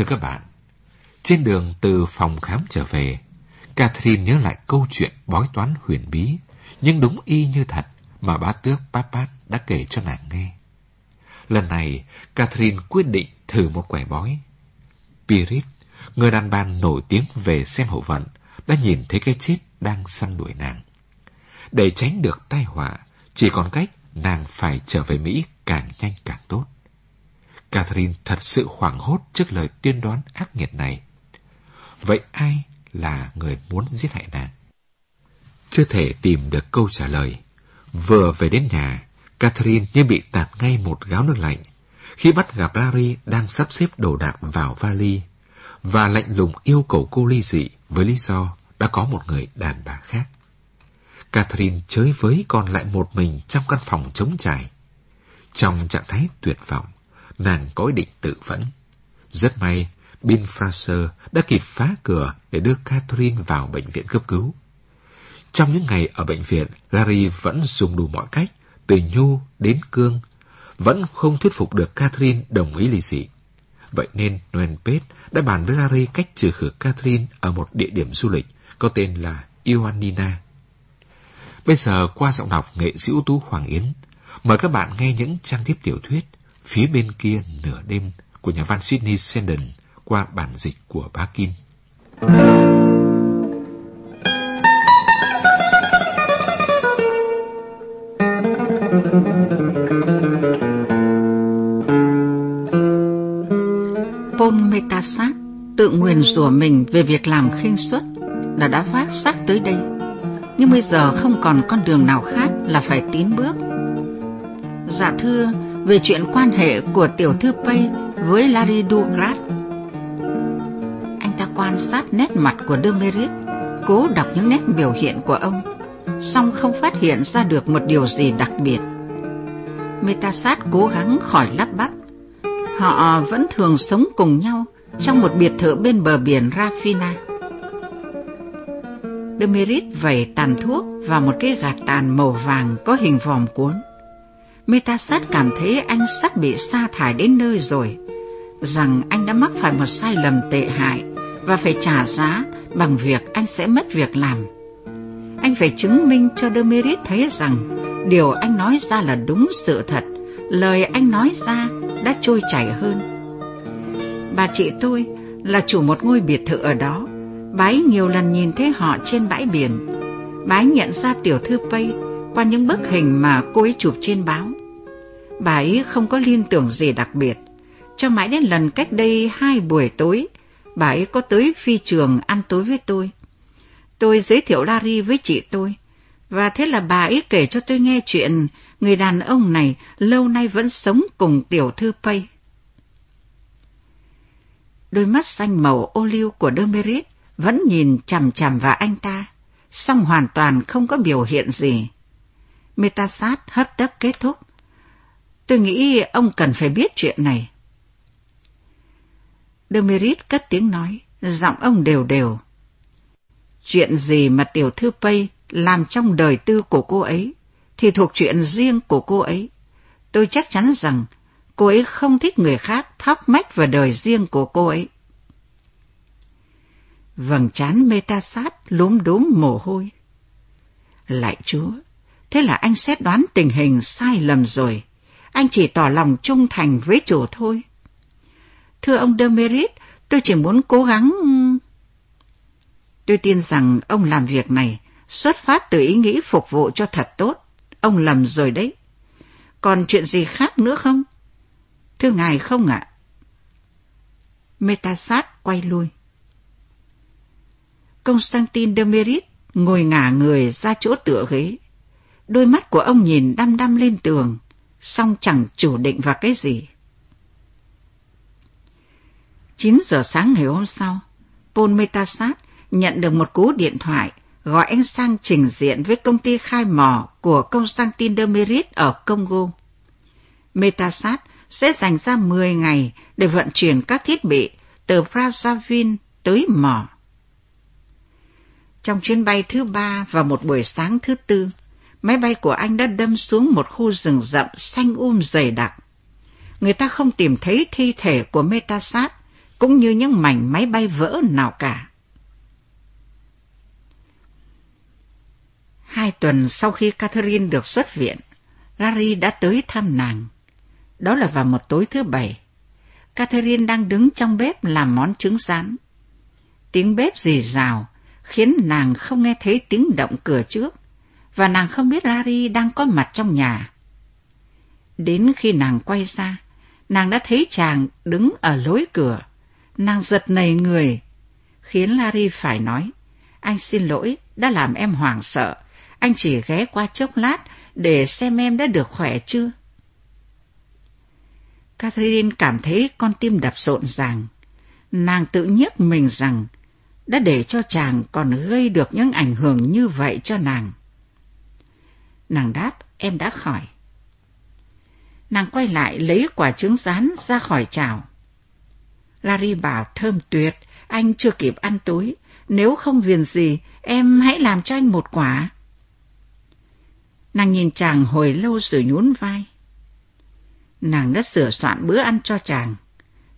Thưa các bạn, trên đường từ phòng khám trở về, Catherine nhớ lại câu chuyện bói toán huyền bí, nhưng đúng y như thật mà bá tước Papat đã kể cho nàng nghe. Lần này, Catherine quyết định thử một quẻ bói. Pirit, người đàn bà nổi tiếng về xem hậu vận, đã nhìn thấy cái chết đang săn đuổi nàng. Để tránh được tai họa, chỉ còn cách nàng phải trở về Mỹ càng nhanh càng tốt. Catherine thật sự hoảng hốt trước lời tiên đoán ác nghiệt này. Vậy ai là người muốn giết hại nàng? Chưa thể tìm được câu trả lời. Vừa về đến nhà, Catherine như bị tạt ngay một gáo nước lạnh khi bắt gặp Larry đang sắp xếp đồ đạc vào vali và lạnh lùng yêu cầu cô ly dị với lý do đã có một người đàn bà khác. Catherine chới với còn lại một mình trong căn phòng trống trải. Trong trạng thái tuyệt vọng, nàng có ý định tự vẫn. Rất may, Bill Fraser đã kịp phá cửa để đưa Catherine vào bệnh viện cấp cứu. Trong những ngày ở bệnh viện, Larry vẫn dùng đủ mọi cách, từ nhu đến cương, vẫn không thuyết phục được Catherine đồng ý ly dị. Vậy nên Noel Pate đã bàn với Larry cách trừ khử Catherine ở một địa điểm du lịch có tên là Ioannina. Bây giờ qua giọng đọc nghệ sĩ ưu tú Hoàng Yến, mời các bạn nghe những trang tiếp tiểu thuyết Phía bên kia nửa đêm của nhà văn Sydney Sheldon qua bản dịch của bá Kim. Paul Metasat tự nguyền rủa mình về việc làm khinh suất là đã vác xác tới đây. Nhưng bây giờ không còn con đường nào khác là phải tiến bước. Dạ thưa, về chuyện quan hệ của tiểu thư Pay với Larry Douglas. Anh ta quan sát nét mặt của Demerit, cố đọc những nét biểu hiện của ông, song không phát hiện ra được một điều gì đặc biệt. Metasat cố gắng khỏi lắp bắp. Họ vẫn thường sống cùng nhau trong một biệt thự bên bờ biển Rafina. Demerit vẩy tàn thuốc vào một cái gạt tàn màu vàng có hình vòm cuốn. Metasat cảm thấy anh sắp bị sa thải đến nơi rồi, rằng anh đã mắc phải một sai lầm tệ hại và phải trả giá bằng việc anh sẽ mất việc làm. Anh phải chứng minh cho Demerit thấy rằng điều anh nói ra là đúng sự thật, lời anh nói ra đã trôi chảy hơn. Bà chị tôi là chủ một ngôi biệt thự ở đó, bà ấy nhiều lần nhìn thấy họ trên bãi biển. Bà ấy nhận ra tiểu thư Pay qua những bức hình mà cô ấy chụp trên báo. Bà ấy không có liên tưởng gì đặc biệt, cho mãi đến lần cách đây hai buổi tối, bà ấy có tới phi trường ăn tối với tôi. Tôi giới thiệu Larry với chị tôi, và thế là bà ấy kể cho tôi nghe chuyện người đàn ông này lâu nay vẫn sống cùng tiểu thư Pay. Đôi mắt xanh màu ô liu của Demerit vẫn nhìn chằm chằm vào anh ta, song hoàn toàn không có biểu hiện gì. Metasat hấp tấp kết thúc. Tôi nghĩ ông cần phải biết chuyện này. Demerit cất tiếng nói, giọng ông đều đều. Chuyện gì mà tiểu thư Pay làm trong đời tư của cô ấy thì thuộc chuyện riêng của cô ấy. Tôi chắc chắn rằng cô ấy không thích người khác thóc mách vào đời riêng của cô ấy. Vầng trán Metasat lúm đốm mồ hôi. Lại chúa, thế là anh xét đoán tình hình sai lầm rồi. Anh chỉ tỏ lòng trung thành với chủ thôi. Thưa ông Demerit, tôi chỉ muốn cố gắng... Tôi tin rằng ông làm việc này xuất phát từ ý nghĩ phục vụ cho thật tốt. Ông lầm rồi đấy. Còn chuyện gì khác nữa không? Thưa ngài không ạ? Metasat quay lui. Constantine Demerit ngồi ngả người ra chỗ tựa ghế. Đôi mắt của ông nhìn đăm đăm lên tường, song chẳng chủ định vào cái gì. 9 giờ sáng ngày hôm sau, Paul Metasat nhận được một cú điện thoại gọi anh sang trình diện với công ty khai mỏ của Constantine Demerit ở Congo. Metasat sẽ dành ra 10 ngày để vận chuyển các thiết bị từ Brazzaville tới mỏ. Trong chuyến bay thứ ba và một buổi sáng thứ tư, máy bay của anh đã đâm xuống một khu rừng rậm xanh um dày đặc. Người ta không tìm thấy thi thể của Metasat cũng như những mảnh máy bay vỡ nào cả. Hai tuần sau khi Catherine được xuất viện, Larry đã tới thăm nàng. Đó là vào một tối thứ bảy. Catherine đang đứng trong bếp làm món trứng rán. Tiếng bếp rì rào khiến nàng không nghe thấy tiếng động cửa trước và nàng không biết Larry đang có mặt trong nhà. Đến khi nàng quay ra, nàng đã thấy chàng đứng ở lối cửa. Nàng giật nảy người, khiến Larry phải nói, anh xin lỗi, đã làm em hoảng sợ. Anh chỉ ghé qua chốc lát để xem em đã được khỏe chưa. Catherine cảm thấy con tim đập rộn ràng. Nàng tự nhiếc mình rằng đã để cho chàng còn gây được những ảnh hưởng như vậy cho nàng. Nàng đáp, em đã khỏi. Nàng quay lại lấy quả trứng rán ra khỏi chảo. Larry bảo thơm tuyệt, anh chưa kịp ăn tối. Nếu không viền gì, em hãy làm cho anh một quả. Nàng nhìn chàng hồi lâu rồi nhún vai. Nàng đã sửa soạn bữa ăn cho chàng.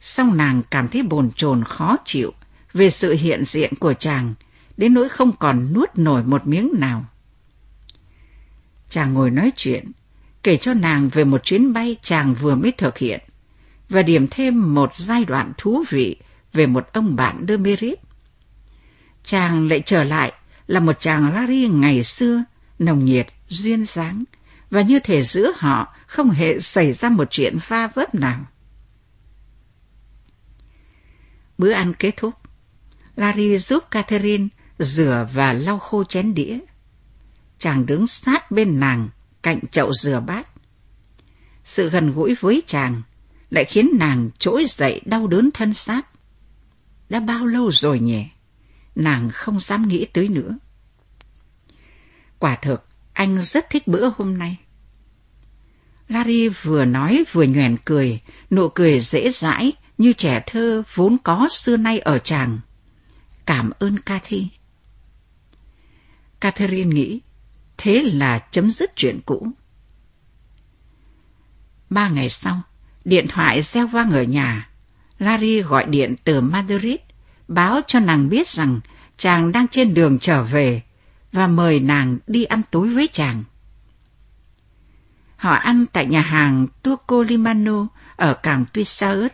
Xong nàng cảm thấy bồn chồn khó chịu về sự hiện diện của chàng, đến nỗi không còn nuốt nổi một miếng nào. Chàng ngồi nói chuyện, kể cho nàng về một chuyến bay chàng vừa mới thực hiện, và điểm thêm một giai đoạn thú vị về một ông bạn de Merit. Chàng lại trở lại là một chàng Larry ngày xưa, nồng nhiệt, duyên dáng, và như thể giữa họ không hề xảy ra một chuyện pha vấp nào. Bữa ăn kết thúc, Larry giúp Catherine rửa và lau khô chén đĩa. Chàng đứng sát bên nàng, cạnh chậu rửa bát. Sự gần gũi với chàng lại khiến nàng trỗi dậy đau đớn thân xác. Đã bao lâu rồi nhỉ? Nàng không dám nghĩ tới nữa. Quả thực, anh rất thích bữa hôm nay. Larry vừa nói vừa nhoèn cười, nụ cười dễ dãi như trẻ thơ vốn có xưa nay ở chàng. Cảm ơn Cathy. Catherine nghĩ, thế là chấm dứt chuyện cũ. Ba ngày sau, điện thoại reo vang ở nhà. Larry gọi điện từ Madrid, báo cho nàng biết rằng chàng đang trên đường trở về và mời nàng đi ăn tối với chàng. Họ ăn tại nhà hàng Turco Limano ở cảng Pisaut.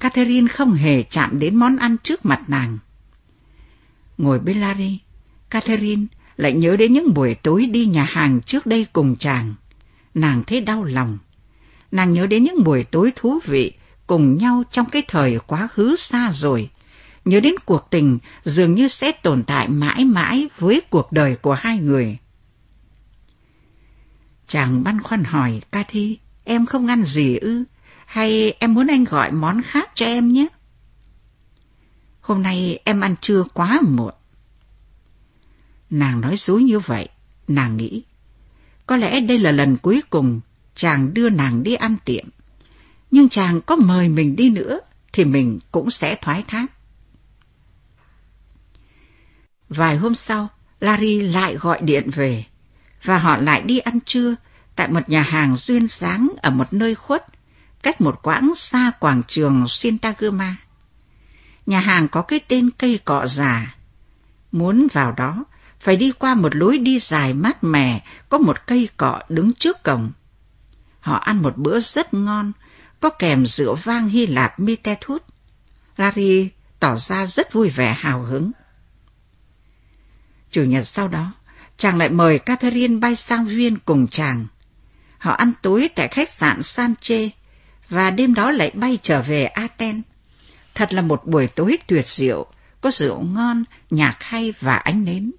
Catherine không hề chạm đến món ăn trước mặt nàng. Ngồi bên Larry, Catherine lại nhớ đến những buổi tối đi nhà hàng trước đây cùng chàng. Nàng thấy đau lòng. Nàng nhớ đến những buổi tối thú vị cùng nhau trong cái thời quá khứ xa rồi. Nhớ đến cuộc tình dường như sẽ tồn tại mãi mãi với cuộc đời của hai người. Chàng băn khoăn hỏi Cathy, em không ăn gì ư? Hay em muốn anh gọi món khác cho em nhé? Hôm nay em ăn trưa quá muộn. Nàng nói dối như vậy, nàng nghĩ. Có lẽ đây là lần cuối cùng chàng đưa nàng đi ăn tiệm. Nhưng chàng có mời mình đi nữa thì mình cũng sẽ thoái thác. Vài hôm sau, Larry lại gọi điện về và họ lại đi ăn trưa tại một nhà hàng duyên dáng ở một nơi khuất, cách một quãng xa quảng trường Sintagma. Nhà hàng có cái tên cây cọ già. Muốn vào đó, phải đi qua một lối đi dài mát mẻ, có một cây cọ đứng trước cổng. Họ ăn một bữa rất ngon, có kèm rượu vang Hy Lạp Mitethut. Larry tỏ ra rất vui vẻ hào hứng. Chủ nhật sau đó, chàng lại mời Catherine bay sang Viên cùng chàng. Họ ăn tối tại khách sạn Sanche và đêm đó lại bay trở về Athens. Thật là một buổi tối tuyệt diệu, có rượu ngon, nhạc hay và ánh nến.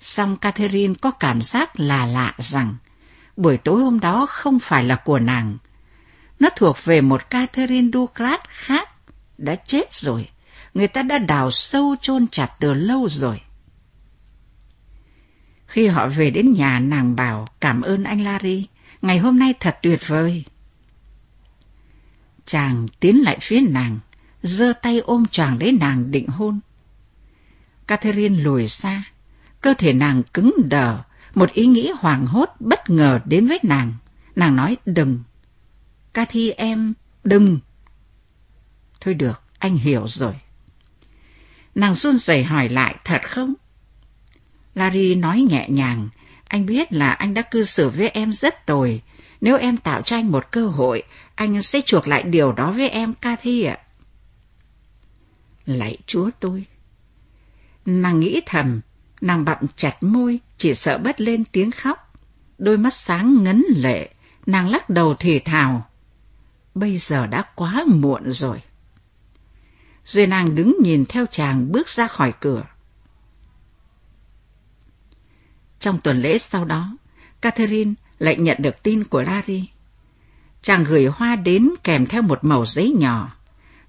Song Catherine có cảm giác là lạ rằng buổi tối hôm đó không phải là của nàng. Nó thuộc về một Catherine Ducrat khác, đã chết rồi. Người ta đã đào sâu chôn chặt từ lâu rồi. Khi họ về đến nhà, nàng bảo cảm ơn anh Larry, ngày hôm nay thật tuyệt vời. Chàng tiến lại phía nàng, giơ tay ôm choàng lấy nàng định hôn. Catherine lùi xa, cơ thể nàng cứng đờ, một ý nghĩ hoảng hốt bất ngờ đến với nàng. Nàng nói đừng. Cathy em, đừng. Thôi được, anh hiểu rồi. Nàng run rẩy hỏi lại, thật không? Larry nói nhẹ nhàng, anh biết là anh đã cư xử với em rất tồi. Nếu em tạo cho anh một cơ hội, anh sẽ chuộc lại điều đó với em, Cathy ạ. Lạy chúa tôi. Nàng nghĩ thầm, nàng bặm chặt môi, chỉ sợ bất lên tiếng khóc. Đôi mắt sáng ngấn lệ, nàng lắc đầu thì thào. Bây giờ đã quá muộn rồi. Rồi nàng đứng nhìn theo chàng bước ra khỏi cửa. Trong tuần lễ sau đó, Catherine lại nhận được tin của Larry. Chàng gửi hoa đến kèm theo một mẩu giấy nhỏ,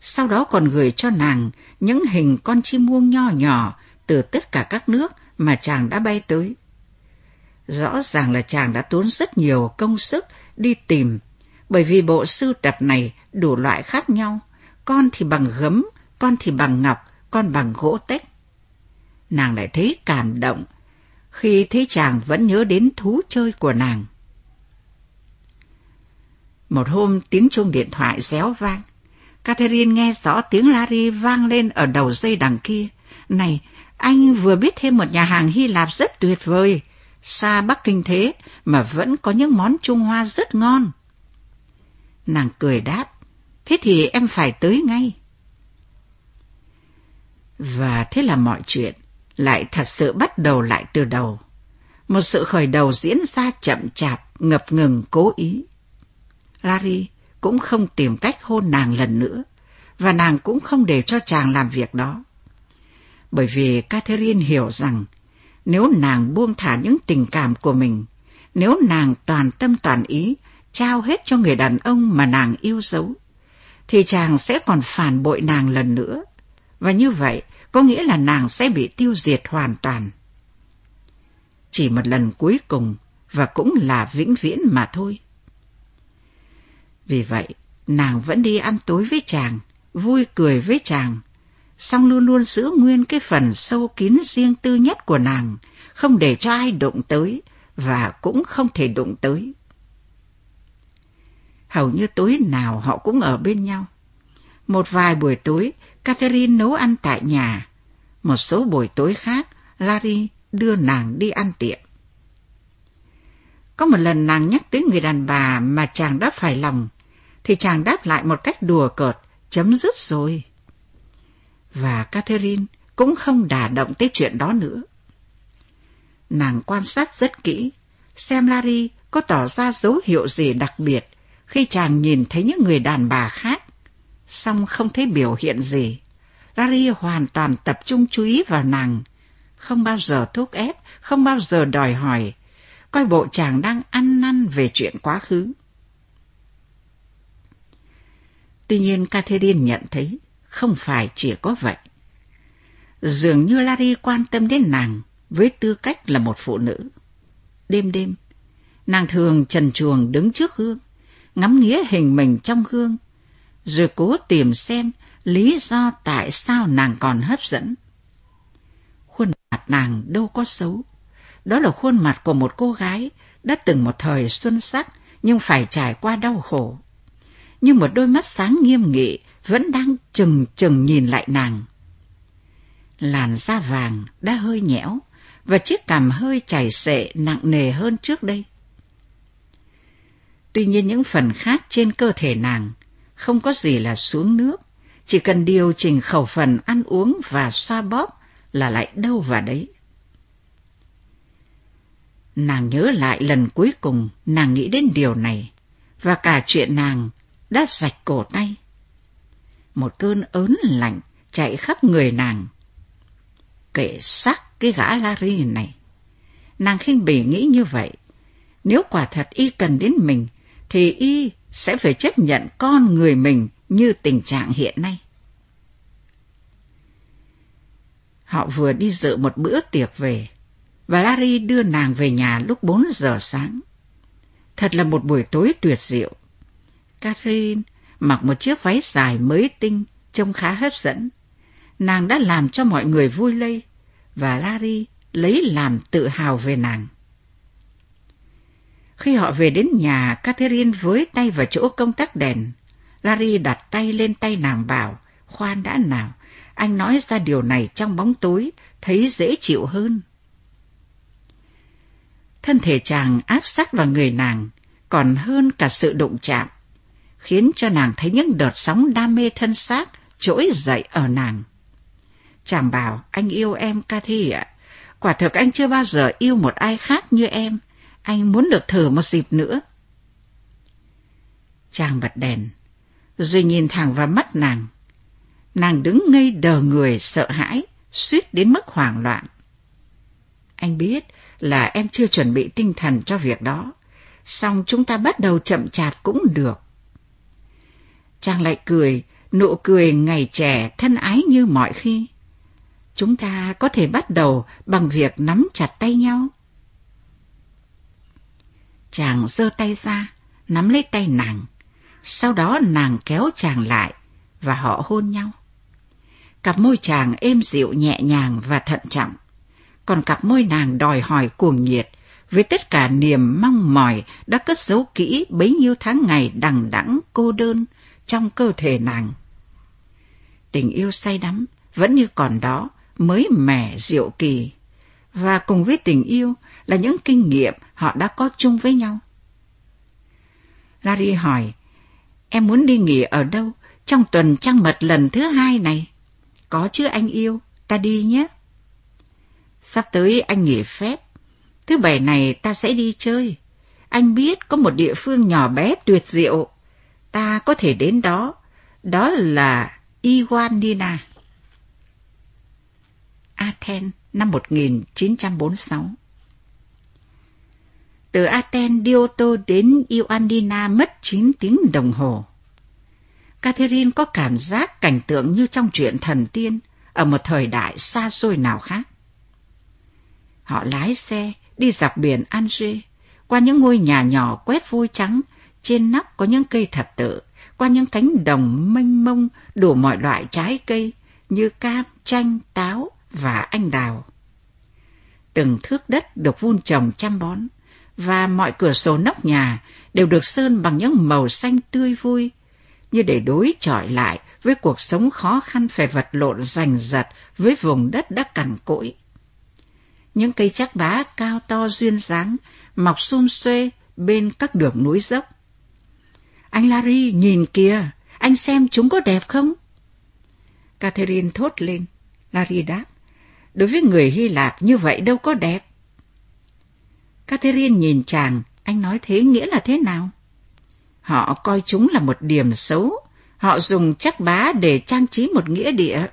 sau đó còn gửi cho nàng những hình con chim muông nho nhỏ từ tất cả các nước mà chàng đã bay tới. Rõ ràng là chàng đã tốn rất nhiều công sức đi tìm, bởi vì bộ sưu tập này đủ loại khác nhau, con thì bằng gấm, con thì bằng ngọc, con bằng gỗ tách. Nàng lại thấy cảm động khi thấy chàng vẫn nhớ đến thú chơi của nàng. Một hôm tiếng chuông điện thoại réo vang. Catherine nghe rõ tiếng Larry vang lên ở đầu dây đằng kia. Này, anh vừa biết thêm một nhà hàng Hy Lạp rất tuyệt vời. Xa Bắc Kinh thế mà vẫn có những món Trung Hoa rất ngon. Nàng cười đáp, thế thì em phải tới ngay. Và thế là mọi chuyện lại thật sự bắt đầu lại từ đầu. Một sự khởi đầu diễn ra chậm chạp, ngập ngừng, cố ý. Larry cũng không tìm cách hôn nàng lần nữa, và nàng cũng không để cho chàng làm việc đó. Bởi vì Catherine hiểu rằng nếu nàng buông thả những tình cảm của mình, nếu nàng toàn tâm toàn ý trao hết cho người đàn ông mà nàng yêu dấu, thì chàng sẽ còn phản bội nàng lần nữa. Và như vậy, có nghĩa là nàng sẽ bị tiêu diệt hoàn toàn. Chỉ một lần cuối cùng và cũng là vĩnh viễn mà thôi. Vì vậy, nàng vẫn đi ăn tối với chàng, vui cười với chàng, song luôn luôn giữ nguyên cái phần sâu kín riêng tư nhất của nàng, không để cho ai đụng tới và cũng không thể đụng tới. Hầu như tối nào họ cũng ở bên nhau. Một vài buổi tối, Catherine nấu ăn tại nhà. Một số buổi tối khác, Larry đưa nàng đi ăn tiệm. Có một lần nàng nhắc tới người đàn bà mà chàng đã phải lòng, thì chàng đáp lại một cách đùa cợt, chấm dứt rồi. Và Catherine cũng không đả động tới chuyện đó nữa. Nàng quan sát rất kỹ, xem Larry có tỏ ra dấu hiệu gì đặc biệt khi chàng nhìn thấy những người đàn bà khác, song không thấy biểu hiện gì. Larry hoàn toàn tập trung chú ý vào nàng, không bao giờ thúc ép, không bao giờ đòi hỏi, coi bộ chàng đang ăn năn về chuyện quá khứ. Tuy nhiên Catherine nhận thấy không phải chỉ có vậy. Dường như Larry quan tâm đến nàng với tư cách là một phụ nữ. Đêm đêm, nàng thường trần chuồng đứng trước gương, ngắm nghía hình mình trong gương, rồi cố tìm xem lý do tại sao nàng còn hấp dẫn. Khuôn mặt nàng đâu có xấu. Đó là khuôn mặt của một cô gái đã từng một thời xuân sắc nhưng phải trải qua đau khổ. Nhưng một đôi mắt sáng nghiêm nghị vẫn đang chừng chừng nhìn lại nàng. Làn da vàng đã hơi nhẽo và chiếc cằm hơi chảy xệ nặng nề hơn trước đây. Tuy nhiên những phần khác trên cơ thể nàng không có gì là xuống nước, chỉ cần điều chỉnh khẩu phần ăn uống và xoa bóp là lại đâu vào đấy. Nàng nhớ lại lần cuối cùng nàng nghĩ đến điều này, và cả chuyện nàng đã rạch cổ tay. Một cơn ớn lạnh chạy khắp người nàng. Kệ xác cái gã Larry này. Nàng khinh bỉ nghĩ như vậy. Nếu quả thật y cần đến mình, thì y sẽ phải chấp nhận con người mình như tình trạng hiện nay. Họ vừa đi dự một bữa tiệc về, và Larry đưa nàng về nhà lúc 4 giờ sáng. Thật là một buổi tối tuyệt diệu. Catherine mặc một chiếc váy dài mới tinh, trông khá hấp dẫn. Nàng đã làm cho mọi người vui lây, và Larry lấy làm tự hào về nàng. Khi họ về đến nhà, Catherine với tay vào chỗ công tắc đèn. Larry đặt tay lên tay nàng bảo, khoan đã nào, anh nói ra điều này trong bóng tối, thấy dễ chịu hơn. Thân thể chàng áp sát vào người nàng, còn hơn cả sự đụng chạm, khiến cho nàng thấy những đợt sóng đam mê thân xác trỗi dậy ở nàng. Chàng bảo, anh yêu em Cathy ạ. Quả thực anh chưa bao giờ yêu một ai khác như em. Anh muốn được thử một dịp nữa. Chàng bật đèn, rồi nhìn thẳng vào mắt nàng. Nàng đứng ngây đờ người sợ hãi, suýt đến mức hoảng loạn. Anh biết là em chưa chuẩn bị tinh thần cho việc đó, xong chúng ta bắt đầu chậm chạp cũng được. Chàng lại cười, nụ cười ngày trẻ thân ái như mọi khi. Chúng ta có thể bắt đầu bằng việc nắm chặt tay nhau. Chàng giơ tay ra, nắm lấy tay nàng. Sau đó nàng kéo chàng lại và họ hôn nhau. Cặp môi chàng êm dịu nhẹ nhàng và thận trọng, còn cặp môi nàng đòi hỏi cuồng nhiệt với tất cả niềm mong mỏi đã cất giấu kỹ bấy nhiêu tháng ngày đằng đẵng cô đơn trong cơ thể nàng. Tình yêu say đắm vẫn như còn đó, mới mẻ diệu kỳ, và cùng với tình yêu là những kinh nghiệm họ đã có chung với nhau. Larry hỏi, em muốn đi nghỉ ở đâu trong tuần trăng mật lần thứ hai này? Có chứ anh yêu, ta đi nhé. Sắp tới anh nghỉ phép, thứ bảy này ta sẽ đi chơi. Anh biết có một địa phương nhỏ bé tuyệt diệu, ta có thể đến đó, đó là Ioannina, Athens năm 1946 Từ Athens đi ô tô đến Ioannina mất 9 tiếng đồng hồ. Catherine có cảm giác cảnh tượng như trong truyện thần tiên ở một thời đại xa xôi nào khác. Họ lái xe đi dọc biển Alger, qua những ngôi nhà nhỏ quét vôi trắng, trên nóc có những cây thập tự, qua những cánh đồng mênh mông đủ mọi loại trái cây như cam, chanh, táo, và anh đào. Từng thước đất được vun trồng chăm bón, và mọi cửa sổ nóc nhà đều được sơn bằng những màu xanh tươi vui, như để đối chọi lại với cuộc sống khó khăn phải vật lộn giành giật với vùng đất đã cằn cỗi. Những cây chắc bá cao to duyên dáng, mọc xum xuê bên các đường núi dốc. Anh Larry, nhìn kìa, anh xem chúng có đẹp không? Catherine thốt lên. Larry đáp, Đối với người Hy Lạp như vậy đâu có đẹp. Catherine nhìn chàng, anh nói thế nghĩa là thế nào? Họ coi chúng là một điểm xấu, họ dùng chắc bá để trang trí một nghĩa địa.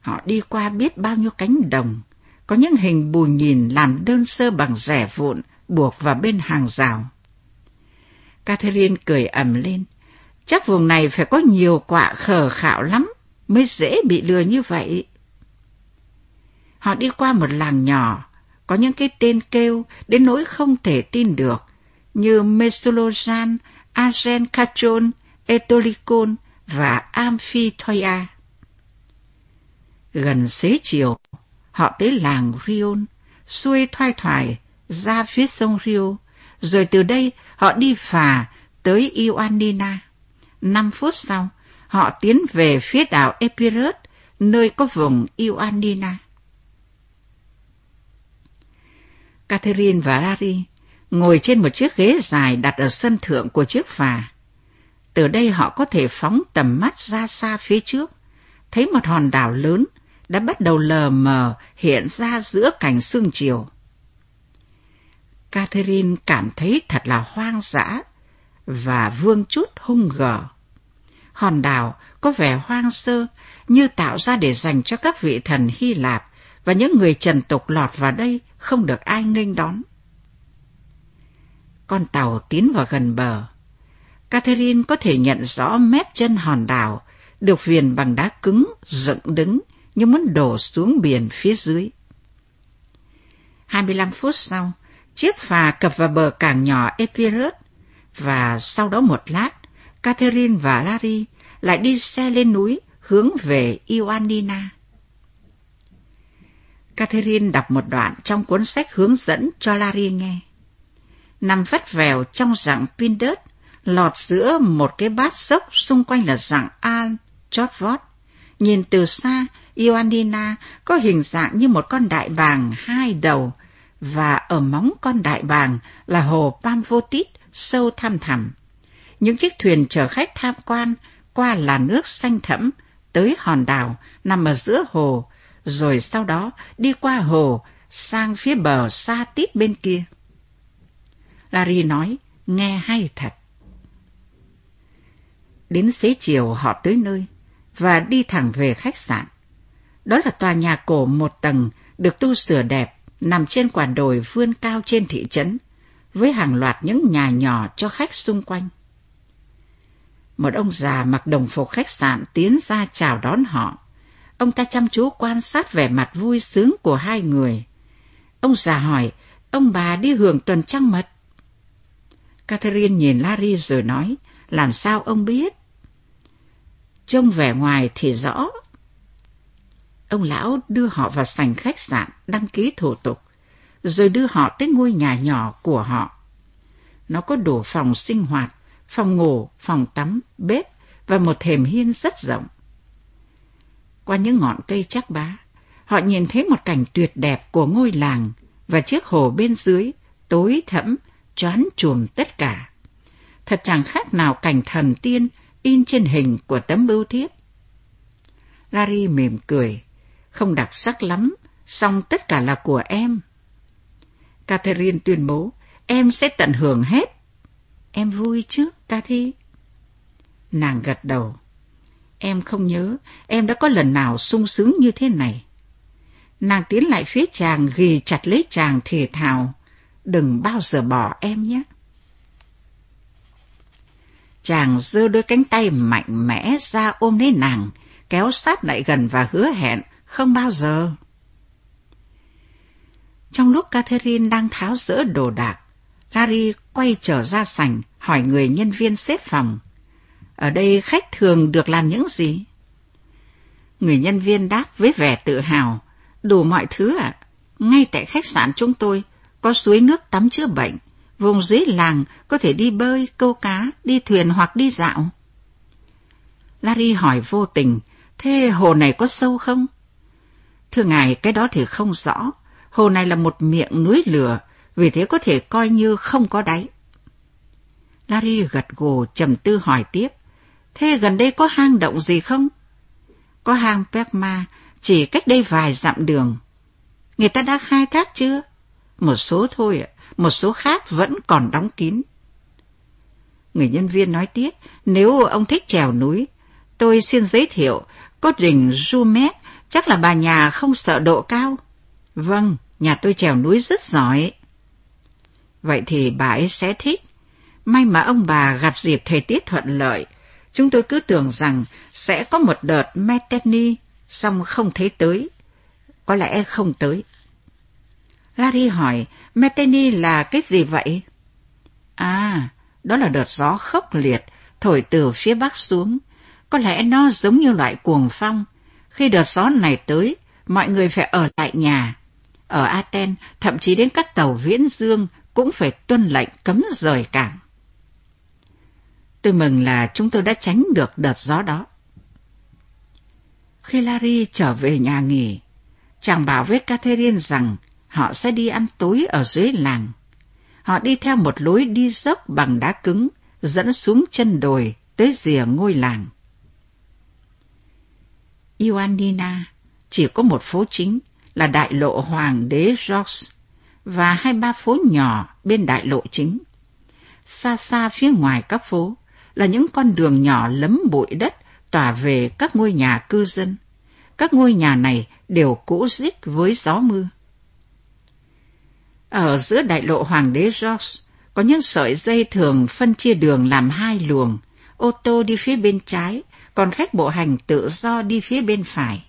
Họ đi qua biết bao nhiêu cánh đồng, có những hình bù nhìn làm đơn sơ bằng rẻ vụn buộc vào bên hàng rào. Catherine cười ầm lên, chắc vùng này phải có nhiều quạ khờ khạo lắm mới dễ bị lừa như vậy. Họ đi qua một làng nhỏ, có những cái tên kêu đến nỗi không thể tin được, như Mesolojan, Argen Cachon, Etolicon và Amphithoia. Gần xế chiều, họ tới làng Rion, xuôi thoai thoải ra phía sông Rio, rồi từ đây họ đi phà tới Ioannina. Năm phút sau, họ tiến về phía đảo Epirus, nơi có vùng Ioannina. Catherine và Larry ngồi trên một chiếc ghế dài đặt ở sân thượng của chiếc phà. Từ đây họ có thể phóng tầm mắt ra xa phía trước, thấy một hòn đảo lớn đã bắt đầu lờ mờ hiện ra giữa cảnh sương chiều. Catherine cảm thấy thật là hoang dã và vương chút hung gở. Hòn đảo có vẻ hoang sơ như tạo ra để dành cho các vị thần Hy Lạp và những người trần tục lọt vào đây không được ai nghênh đón. Con tàu tiến vào gần bờ. Catherine có thể nhận rõ mép chân hòn đảo được viền bằng đá cứng, dựng đứng như muốn đổ xuống biển phía dưới. 25 phút sau, chiếc phà cập vào bờ cảng nhỏ Epirus và sau đó một lát, Catherine và Larry lại đi xe lên núi hướng về Ioannina. Catherine đọc một đoạn trong cuốn sách hướng dẫn cho Larry nghe. Nằm vắt vèo trong dạng pin lọt giữa một cái bát dốc xung quanh là dạng Al, Chót Nhìn từ xa, Ioannina có hình dạng như một con đại bàng hai đầu, và ở móng con đại bàng là hồ Pamvotit sâu thăm thẳm. Những chiếc thuyền chở khách tham quan qua làn nước xanh thẫm tới hòn đảo nằm ở giữa hồ, rồi sau đó đi qua hồ sang phía bờ xa tít bên kia. Larry nói, nghe hay thật. Đến xế chiều họ tới nơi và đi thẳng về khách sạn. Đó là tòa nhà cổ một tầng được tu sửa đẹp, nằm trên quả đồi vươn cao trên thị trấn, với hàng loạt những nhà nhỏ cho khách xung quanh. Một ông già mặc đồng phục khách sạn tiến ra chào đón họ. Ông ta chăm chú quan sát vẻ mặt vui sướng của hai người. Ông già hỏi, ông bà đi hưởng tuần trăng mật. Catherine nhìn Larry rồi nói, làm sao ông biết? Trông vẻ ngoài thì rõ. Ông lão đưa họ vào sảnh khách sạn đăng ký thủ tục, rồi đưa họ tới ngôi nhà nhỏ của họ. Nó có đủ phòng sinh hoạt, phòng ngủ, phòng tắm, bếp và một thềm hiên rất rộng. Qua những ngọn cây chắc bá, họ nhìn thấy một cảnh tuyệt đẹp của ngôi làng và chiếc hồ bên dưới, tối thẫm, choán chùm tất cả. Thật chẳng khác nào cảnh thần tiên in trên hình của tấm bưu thiếp. Larry mỉm cười, không đặc sắc lắm, song tất cả là của em. Catherine tuyên bố, em sẽ tận hưởng hết. Em vui chứ, Cathy? Nàng gật đầu. Em không nhớ, em đã có lần nào sung sướng như thế này. Nàng tiến lại phía chàng ghi chặt lấy chàng thề thào. Đừng bao giờ bỏ em nhé. Chàng giơ đôi cánh tay mạnh mẽ ra ôm lấy nàng, kéo sát lại gần và hứa hẹn không bao giờ. Trong lúc Catherine đang tháo rỡ đồ đạc, Larry quay trở ra sảnh hỏi người nhân viên xếp phòng. Ở đây khách thường được làm những gì? Người nhân viên đáp với vẻ tự hào. Đủ mọi thứ ạ. Ngay tại khách sạn chúng tôi có suối nước tắm chữa bệnh. Vùng dưới làng có thể đi bơi, câu cá, đi thuyền hoặc đi dạo. Larry hỏi vô tình, thế hồ này có sâu không? Thưa ngài, cái đó thì không rõ. Hồ này là một miệng núi lửa, vì thế có thể coi như không có đáy. Larry gật gù trầm tư hỏi tiếp, thế gần đây có hang động gì không? Có hang Pekma, chỉ cách đây vài dặm đường. Người ta đã khai thác chưa? Một số thôi ạ, một số khác vẫn còn đóng kín. Người nhân viên nói tiếp, nếu ông thích trèo núi, tôi xin giới thiệu, có đỉnh Jumet, chắc là bà nhà không sợ độ cao. Vâng, nhà tôi trèo núi rất giỏi. Vậy thì bà ấy sẽ thích. May mà ông bà gặp dịp thời tiết thuận lợi. Chúng tôi cứ tưởng rằng sẽ có một đợt Metany, xong không thấy tới. Có lẽ không tới. Larry hỏi, Metany là cái gì vậy? À, đó là đợt gió khốc liệt, thổi từ phía bắc xuống. Có lẽ nó giống như loại cuồng phong. Khi đợt gió này tới, mọi người phải ở tại nhà. Ở Aten, thậm chí đến các tàu viễn dương cũng phải tuân lệnh cấm rời cảng. Tôi mừng là chúng tôi đã tránh được đợt gió đó. Khi Larry trở về nhà nghỉ, chàng bảo với Catherine rằng họ sẽ đi ăn tối ở dưới làng. Họ đi theo một lối đi dốc bằng đá cứng, dẫn xuống chân đồi tới rìa ngôi làng. Ioannina chỉ có một phố chính là đại lộ Hoàng đế George và hai ba phố nhỏ bên đại lộ chính. Xa xa phía ngoài các phố là những con đường nhỏ lấm bụi đất tỏa về các ngôi nhà cư dân. Các ngôi nhà này đều cũ rích với gió mưa. Ở giữa đại lộ Hoàng đế George có những sợi dây thường phân chia đường làm hai luồng, ô tô đi phía bên trái, còn khách bộ hành tự do đi phía bên phải.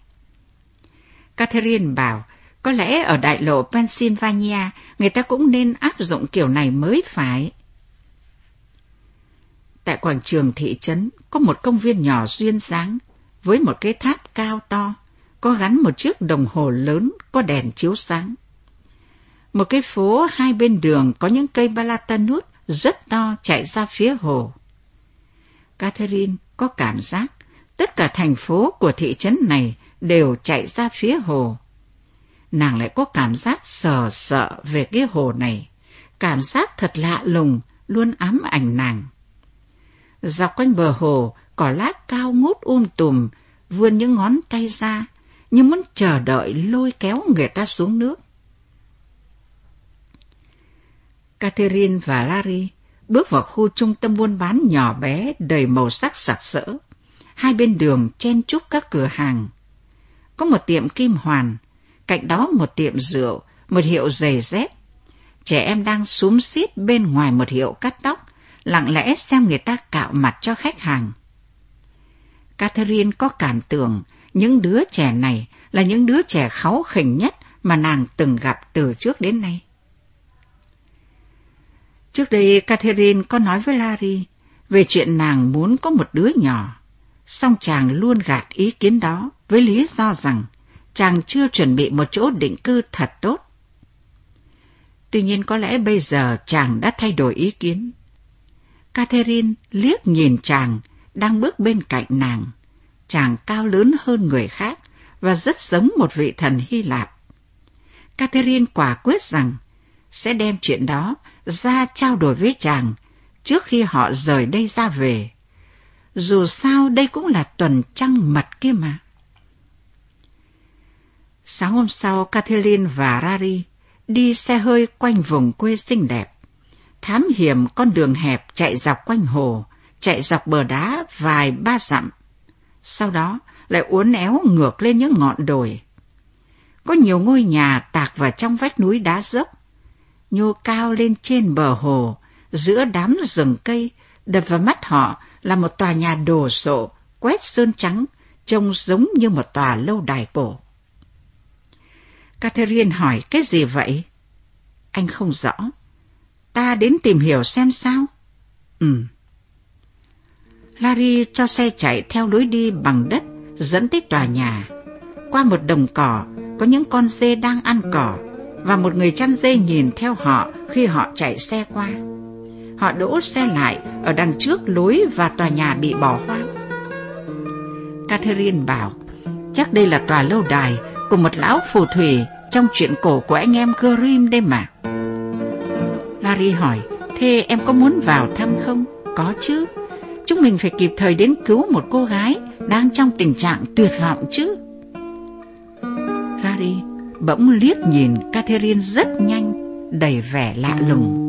Catherine bảo có lẽ ở đại lộ Pennsylvania người ta cũng nên áp dụng kiểu này mới phải. Tại quảng trường thị trấn có một công viên nhỏ duyên dáng với một cái tháp cao to, có gắn một chiếc đồng hồ lớn có đèn chiếu sáng. Một cái phố hai bên đường có những cây balatanut rất to chạy ra phía hồ. Catherine có cảm giác tất cả thành phố của thị trấn này đều chạy ra phía hồ. Nàng lại có cảm giác sờ sợ về cái hồ này, cảm giác thật lạ lùng, luôn ám ảnh nàng. Dọc quanh bờ hồ, cỏ lá cao ngút um tùm, vươn những ngón tay ra, như muốn chờ đợi lôi kéo người ta xuống nước. Catherine và Larry bước vào khu trung tâm buôn bán nhỏ bé đầy màu sắc sặc sỡ. Hai bên đường chen chúc các cửa hàng. Có một tiệm kim hoàn, cạnh đó một tiệm rượu, một hiệu giày dép. Trẻ em đang súm xít bên ngoài một hiệu cắt tóc, lặng lẽ xem người ta cạo mặt cho khách hàng. Catherine có cảm tưởng những đứa trẻ này là những đứa trẻ kháu khỉnh nhất mà nàng từng gặp từ trước đến nay. Trước đây Catherine có nói với Larry về chuyện nàng muốn có một đứa nhỏ, song chàng luôn gạt ý kiến đó, với lý do rằng chàng chưa chuẩn bị một chỗ định cư thật tốt. Tuy nhiên có lẽ bây giờ chàng đã thay đổi ý kiến. Catherine liếc nhìn chàng đang bước bên cạnh nàng. Chàng cao lớn hơn người khác và rất giống một vị thần Hy Lạp. Catherine quả quyết rằng sẽ đem chuyện đó ra trao đổi với chàng trước khi họ rời đây ra về. Dù sao đây cũng là tuần trăng mật kia mà. Sáng hôm sau, Catherine và Rari đi xe hơi quanh vùng quê xinh đẹp. Thám hiểm con đường hẹp chạy dọc quanh hồ, chạy dọc bờ đá vài ba dặm. Sau đó lại uốn éo ngược lên những ngọn đồi. Có nhiều ngôi nhà tạc vào trong vách núi đá dốc, nhô cao lên trên bờ hồ, giữa đám rừng cây, đập vào mắt họ là một tòa nhà đồ sộ, quét sơn trắng, trông giống như một tòa lâu đài cổ. Catherine hỏi cái gì vậy? Anh không rõ. Ta đến tìm hiểu xem sao. Ừ. Larry cho xe chạy theo lối đi bằng đất dẫn tới tòa nhà. Qua một đồng cỏ, có những con dê đang ăn cỏ và một người chăn dê nhìn theo họ khi họ chạy xe qua. Họ đỗ xe lại ở đằng trước lối và tòa nhà bị bỏ hoang. Catherine bảo, chắc đây là tòa lâu đài của một lão phù thủy trong chuyện cổ của anh em Grimm đây mà. Larry hỏi, thế em có muốn vào thăm không? Có chứ. Chúng mình phải kịp thời đến cứu một cô gái đang trong tình trạng tuyệt vọng chứ. Larry bỗng liếc nhìn Catherine rất nhanh, đầy vẻ lạ lùng.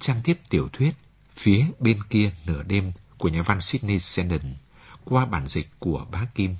Trang tiếp tiểu thuyết Phía bên kia nửa đêm của nhà văn Sydney Sheldon qua bản dịch của bá Kim.